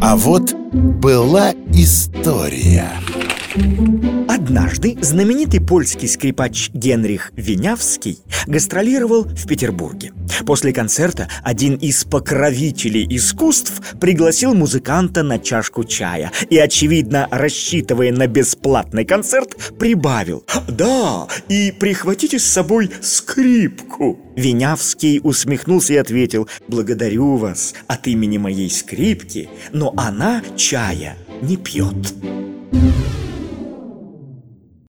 А вот была история. Однажды знаменитый польский скрипач Генрих Винявский гастролировал в Петербурге. После концерта один из покровителей искусств пригласил музыканта на чашку чая и, очевидно, рассчитывая на бесплатный концерт, прибавил «Да, и прихватите с собой скрипку». Винявский усмехнулся и ответил «Благодарю вас от имени моей скрипки, но она чая не пьет». Thank you.